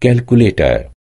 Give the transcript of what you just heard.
calculator.